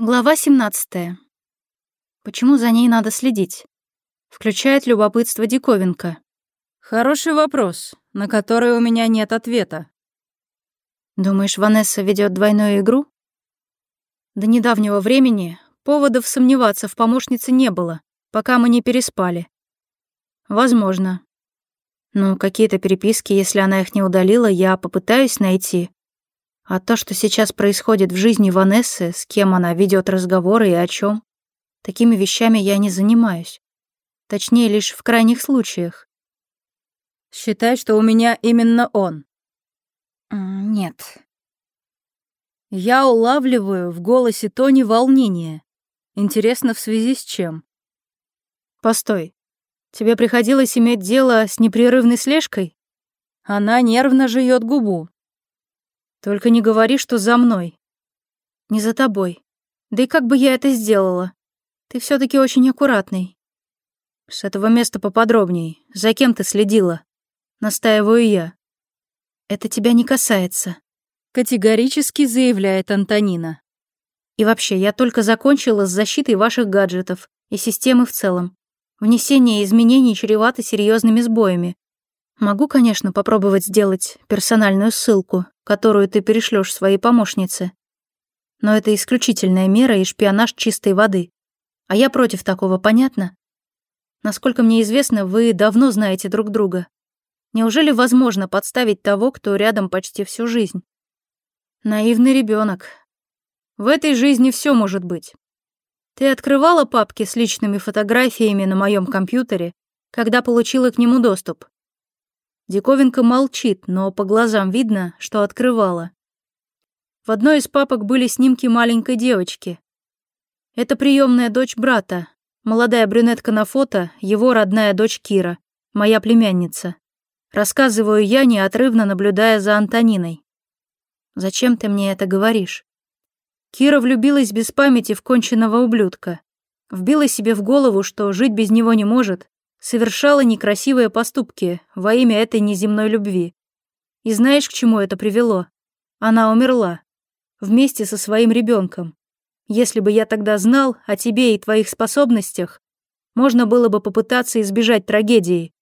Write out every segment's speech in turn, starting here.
Глава 17. Почему за ней надо следить? Включает любопытство диковинка. Хороший вопрос, на который у меня нет ответа. Думаешь, Ванесса ведет двойную игру? До недавнего времени поводов сомневаться в помощнице не было, пока мы не переспали. Возможно. Но какие-то переписки, если она их не удалила, я попытаюсь найти. А то, что сейчас происходит в жизни Ванессы, с кем она ведет разговоры и о чем, такими вещами я не занимаюсь. Точнее, лишь в крайних случаях. Считай, что у меня именно он. Нет. Я улавливаю в голосе Тони волнение. Интересно, в связи с чем? Постой. Тебе приходилось иметь дело с непрерывной слежкой? Она нервно жует губу. Только не говори, что за мной. Не за тобой. Да и как бы я это сделала? Ты все таки очень аккуратный. С этого места поподробней. За кем ты следила? Настаиваю я. Это тебя не касается. Категорически заявляет Антонина. И вообще, я только закончила с защитой ваших гаджетов и системы в целом. Внесение изменений чревато серьезными сбоями. Могу, конечно, попробовать сделать персональную ссылку, которую ты перешлешь своей помощнице. Но это исключительная мера и шпионаж чистой воды. А я против такого, понятно? Насколько мне известно, вы давно знаете друг друга. Неужели возможно подставить того, кто рядом почти всю жизнь? Наивный ребенок. В этой жизни все может быть. Ты открывала папки с личными фотографиями на моем компьютере, когда получила к нему доступ? Диковинка молчит, но по глазам видно, что открывала. В одной из папок были снимки маленькой девочки. Это приемная дочь брата, молодая брюнетка на фото, его родная дочь Кира, моя племянница. Рассказываю я, неотрывно наблюдая за Антониной. «Зачем ты мне это говоришь?» Кира влюбилась без памяти в конченного ублюдка. Вбила себе в голову, что жить без него не может, совершала некрасивые поступки во имя этой неземной любви. И знаешь, к чему это привело? Она умерла. Вместе со своим ребенком. Если бы я тогда знал о тебе и твоих способностях, можно было бы попытаться избежать трагедии.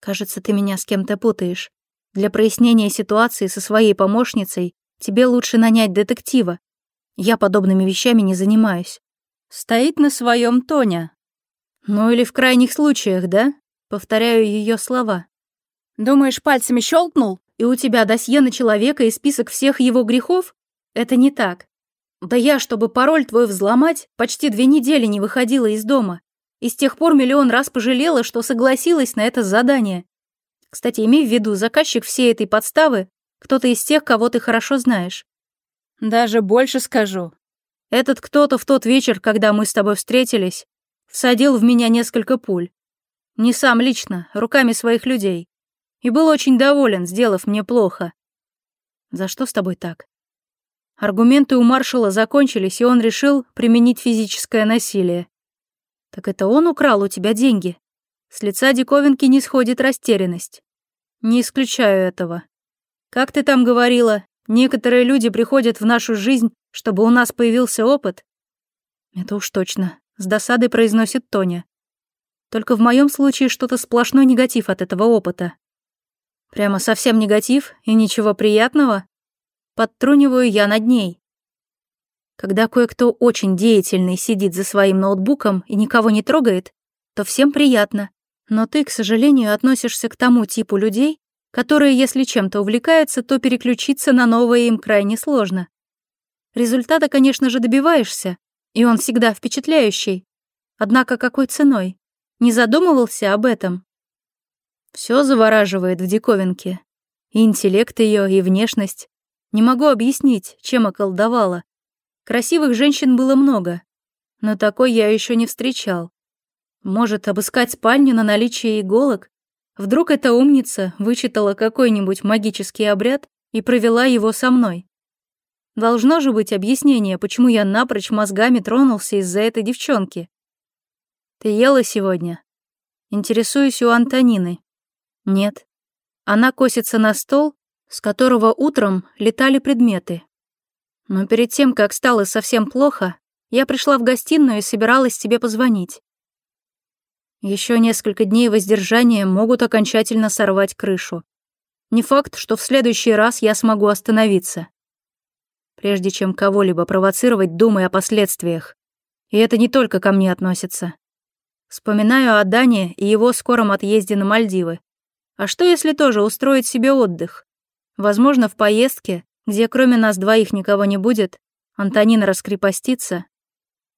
Кажется, ты меня с кем-то путаешь. Для прояснения ситуации со своей помощницей тебе лучше нанять детектива. Я подобными вещами не занимаюсь. Стоит на своем Тоня, «Ну или в крайних случаях, да?» Повторяю ее слова. «Думаешь, пальцами щелкнул, и у тебя досье на человека и список всех его грехов? Это не так. Да я, чтобы пароль твой взломать, почти две недели не выходила из дома. И с тех пор миллион раз пожалела, что согласилась на это задание. Кстати, имей в виду, заказчик всей этой подставы — кто-то из тех, кого ты хорошо знаешь. Даже больше скажу. Этот кто-то в тот вечер, когда мы с тобой встретились, всадил в меня несколько пуль. Не сам лично, руками своих людей. И был очень доволен, сделав мне плохо. За что с тобой так? Аргументы у маршала закончились, и он решил применить физическое насилие. Так это он украл у тебя деньги? С лица диковинки не сходит растерянность. Не исключаю этого. Как ты там говорила, некоторые люди приходят в нашу жизнь, чтобы у нас появился опыт? Это уж точно. — с досадой произносит Тоня. «Только в моем случае что-то сплошной негатив от этого опыта». «Прямо совсем негатив и ничего приятного?» Подтруниваю я над ней. Когда кое-кто очень деятельный сидит за своим ноутбуком и никого не трогает, то всем приятно. Но ты, к сожалению, относишься к тому типу людей, которые, если чем-то увлекаются, то переключиться на новое им крайне сложно. Результата, конечно же, добиваешься, и он всегда впечатляющий. Однако какой ценой? Не задумывался об этом? Все завораживает в диковинке. И интеллект ее, и внешность. Не могу объяснить, чем околдовала. Красивых женщин было много, но такой я еще не встречал. Может, обыскать спальню на наличие иголок? Вдруг эта умница вычитала какой-нибудь магический обряд и провела его со мной? Должно же быть объяснение, почему я напрочь мозгами тронулся из-за этой девчонки. Ты ела сегодня? Интересуюсь у Антонины. Нет. Она косится на стол, с которого утром летали предметы. Но перед тем, как стало совсем плохо, я пришла в гостиную и собиралась тебе позвонить. Еще несколько дней воздержания могут окончательно сорвать крышу. Не факт, что в следующий раз я смогу остановиться. Прежде чем кого-либо провоцировать, думай о последствиях. И это не только ко мне относится. Вспоминаю о Дане и его скором отъезде на Мальдивы. А что, если тоже устроить себе отдых? Возможно, в поездке, где кроме нас двоих никого не будет, Антонина раскрепостится.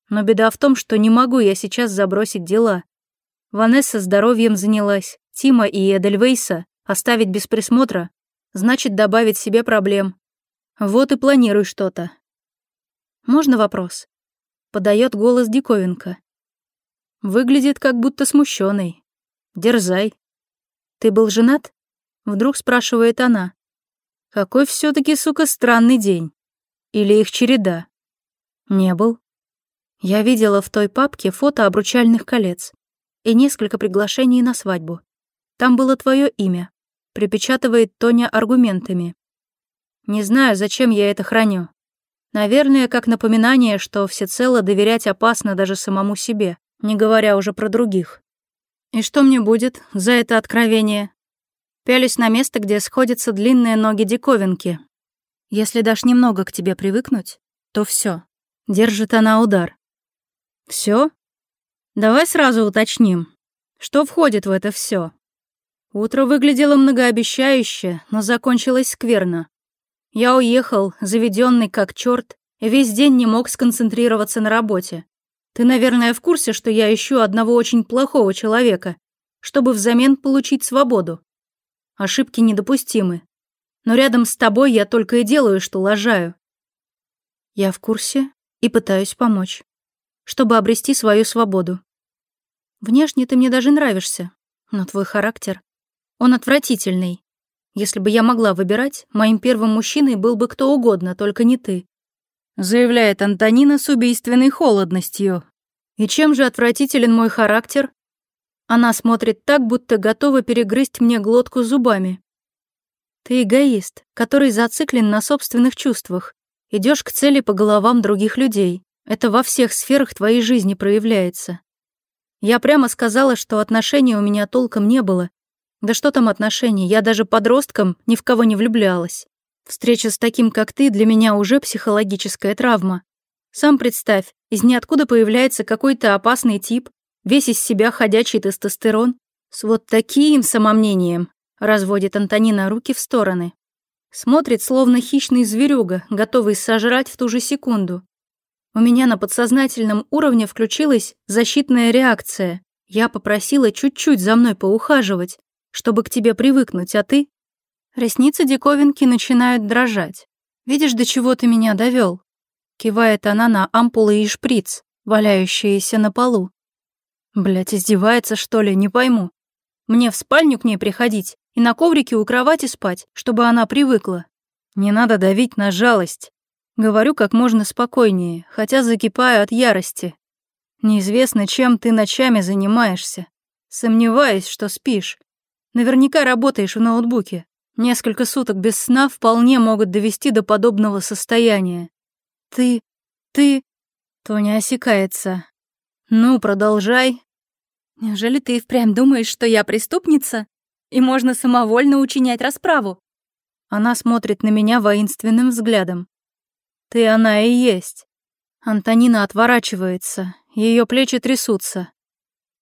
Но беда в том, что не могу я сейчас забросить дела. Ванесса здоровьем занялась, Тима и Эдельвейса оставить без присмотра значит добавить себе проблем. Вот и планируй что-то. Можно вопрос? Подает голос диковинка. Выглядит как будто смущенный. Дерзай. Ты был женат? Вдруг спрашивает она. Какой все таки сука, странный день. Или их череда. Не был. Я видела в той папке фото обручальных колец и несколько приглашений на свадьбу. Там было твое имя. Припечатывает Тоня аргументами. Не знаю, зачем я это храню. Наверное, как напоминание, что всецело доверять опасно даже самому себе, не говоря уже про других. И что мне будет за это откровение? Пялюсь на место, где сходятся длинные ноги диковинки. Если дашь немного к тебе привыкнуть, то все. Держит она удар. Все? Давай сразу уточним. Что входит в это все? Утро выглядело многообещающе, но закончилось скверно. Я уехал, заведенный как черт, весь день не мог сконцентрироваться на работе. Ты, наверное, в курсе, что я ищу одного очень плохого человека, чтобы взамен получить свободу. Ошибки недопустимы. Но рядом с тобой я только и делаю, что лажаю. Я в курсе и пытаюсь помочь, чтобы обрести свою свободу. Внешне ты мне даже нравишься, но твой характер. Он отвратительный. Если бы я могла выбирать, моим первым мужчиной был бы кто угодно, только не ты», заявляет Антонина с убийственной холодностью. «И чем же отвратителен мой характер?» Она смотрит так, будто готова перегрызть мне глотку зубами. «Ты эгоист, который зациклен на собственных чувствах. Идешь к цели по головам других людей. Это во всех сферах твоей жизни проявляется. Я прямо сказала, что отношений у меня толком не было, да что там отношения, я даже подростком ни в кого не влюблялась. Встреча с таким, как ты, для меня уже психологическая травма. Сам представь, из ниоткуда появляется какой-то опасный тип, весь из себя ходячий тестостерон, с вот таким самомнением, разводит Антонина руки в стороны. Смотрит, словно хищный зверюга, готовый сожрать в ту же секунду. У меня на подсознательном уровне включилась защитная реакция. Я попросила чуть-чуть за мной поухаживать, чтобы к тебе привыкнуть, а ты... Ресницы диковинки начинают дрожать. Видишь, до чего ты меня довел? Кивает она на ампулы и шприц, валяющиеся на полу. Блять, издевается, что ли, не пойму. Мне в спальню к ней приходить и на коврике у кровати спать, чтобы она привыкла. Не надо давить на жалость. Говорю как можно спокойнее, хотя закипаю от ярости. Неизвестно, чем ты ночами занимаешься. Сомневаюсь, что спишь. Наверняка работаешь в ноутбуке. Несколько суток без сна вполне могут довести до подобного состояния. Ты... ты...» Тоня осекается. «Ну, продолжай». «Неужели ты и впрямь думаешь, что я преступница? И можно самовольно учинять расправу?» Она смотрит на меня воинственным взглядом. «Ты она и есть». Антонина отворачивается, ее плечи трясутся.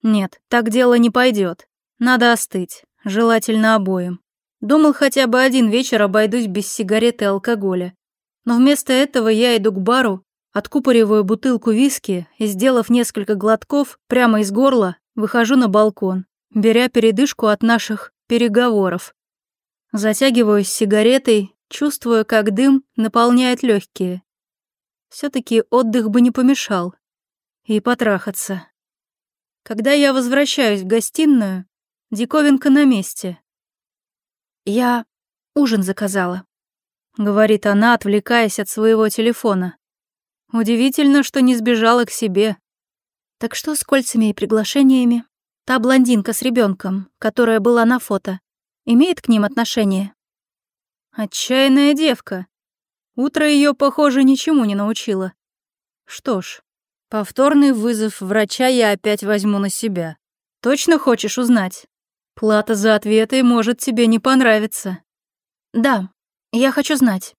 «Нет, так дело не пойдет. Надо остыть, желательно обоим. Думал, хотя бы один вечер обойдусь без сигарет и алкоголя. Но вместо этого я иду к бару, откупориваю бутылку виски и, сделав несколько глотков прямо из горла, выхожу на балкон, беря передышку от наших переговоров. Затягиваюсь сигаретой, чувствуя, как дым наполняет легкие. все таки отдых бы не помешал. И потрахаться. Когда я возвращаюсь в гостиную, Диковинка на месте. «Я ужин заказала», — говорит она, отвлекаясь от своего телефона. «Удивительно, что не сбежала к себе». «Так что с кольцами и приглашениями?» Та блондинка с ребенком, которая была на фото, имеет к ним отношение? Отчаянная девка. Утро ее, похоже, ничему не научило. Что ж, повторный вызов врача я опять возьму на себя. Точно хочешь узнать? Плата за ответы может тебе не понравиться. Да, я хочу знать.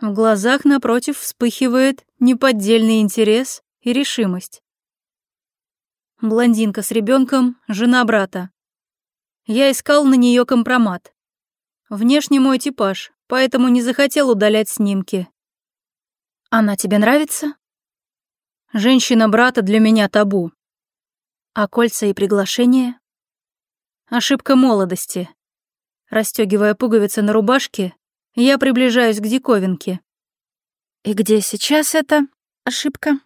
В глазах напротив вспыхивает неподдельный интерес и решимость. Блондинка с ребенком, жена брата. Я искал на нее компромат. Внешне мой типаж, поэтому не захотел удалять снимки. Она тебе нравится? Женщина брата для меня табу. А кольца и приглашения? Ошибка молодости. Растёгивая пуговицы на рубашке, я приближаюсь к диковинке. И где сейчас эта ошибка?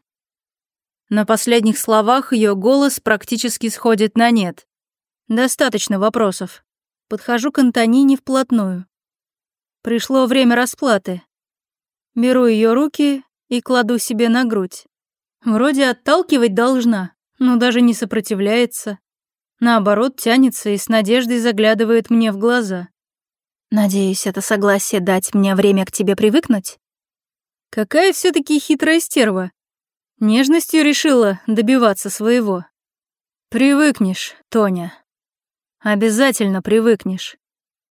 На последних словах ее голос практически сходит на нет. Достаточно вопросов. Подхожу к Антонине вплотную. Пришло время расплаты. Беру ее руки и кладу себе на грудь. Вроде отталкивать должна, но даже не сопротивляется наоборот, тянется и с надеждой заглядывает мне в глаза. «Надеюсь, это согласие дать мне время к тебе привыкнуть?» «Какая все таки хитрая стерва!» Нежностью решила добиваться своего. «Привыкнешь, Тоня. Обязательно привыкнешь.